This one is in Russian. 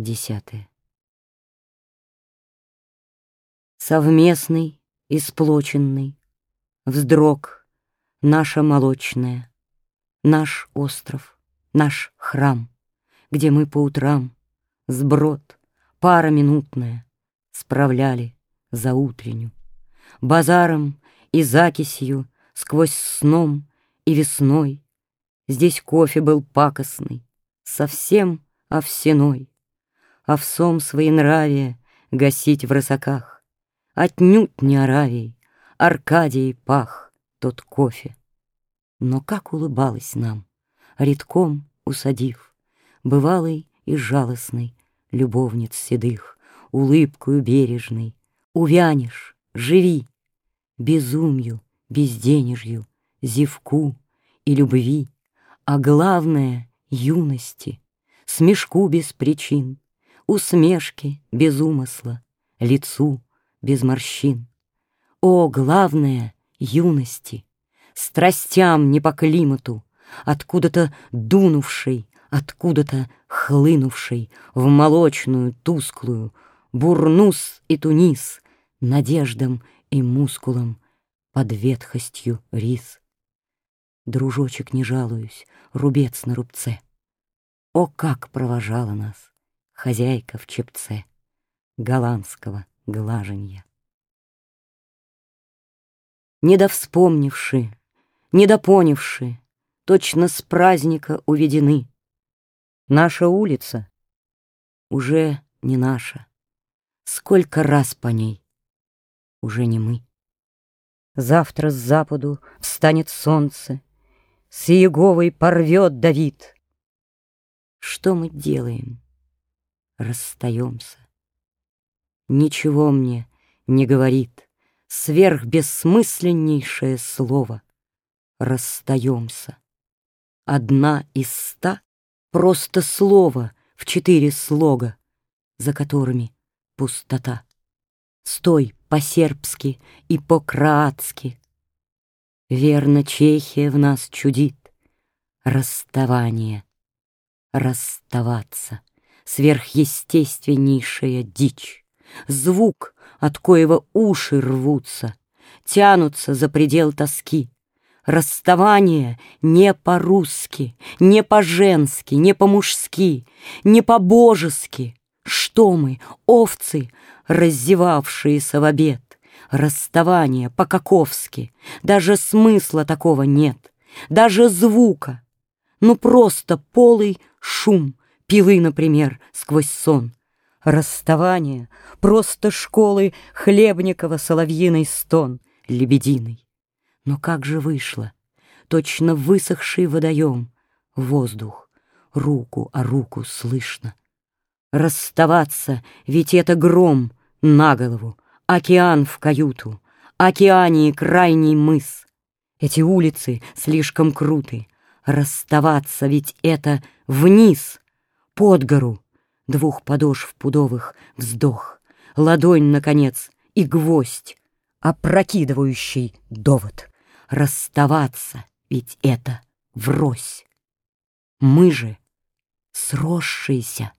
Десятое. Совместный, исплоченный, Вздрог, наша молочная, Наш остров, наш храм, Где мы по утрам Сброд, пара минутная, Справляли за утренню. Базаром и закисью Сквозь сном и весной Здесь кофе был пакостный, Совсем овсяной, Овсом своенравие Гасить в рысаках, Отнюдь не Аравией, Аркадией пах тот кофе. Но как улыбалась нам, редком усадив, Бывалой и жалостной любовниц седых, Улыбкою бережной, увянешь, живи, Безумью, безденежью, зевку и любви, А главное — юности, смешку без причин, Усмешки без умысла, лицу без морщин. О, главное — юности, страстям не по климату, Откуда-то дунувшей, откуда-то хлынувшей В молочную, тусклую, бурнус и тунис, Надеждам и мускулам под ветхостью рис. Дружочек, не жалуюсь, рубец на рубце. О, как провожала нас хозяйка в чепце Голландского глаженья. Недовспомнивши, недопонявши, Точно с праздника уведены. Наша улица уже не наша. Сколько раз по ней уже не мы. Завтра с западу встанет солнце, С Иеговой порвет Давид. Что мы делаем? Расстаемся. Ничего мне не говорит Сверхбессмысленнейшее слово. Расстаемся. Одна из ста — просто слово В четыре слога, за которыми пустота. Стой по-сербски и по-кроатски. Верно, Чехия в нас чудит. Расставание, расставаться, Сверхъестественнейшая дичь. Звук, от коего уши рвутся, Тянутся за предел тоски. Расставание не по-русски, не по-женски, не по-мужски, не по-божески. Что мы, овцы, раззевавшиеся в обед, расставание по-каковски, даже смысла такого нет, даже звука, ну просто полый шум пилы, например, сквозь сон. Расставание просто школы Хлебникова соловьиный стон, лебединый. Но как же вышло, точно высохший водоем, воздух, руку о руку слышно. Расставаться, ведь это гром на голову, океан в каюту, океании крайний мыс. Эти улицы слишком круты, расставаться, ведь это вниз, под гору, двух подошв пудовых вздох, ладонь, наконец, и гвоздь, опрокидывающий довод. Расставаться, ведь это врозь. Мы же сросшиеся.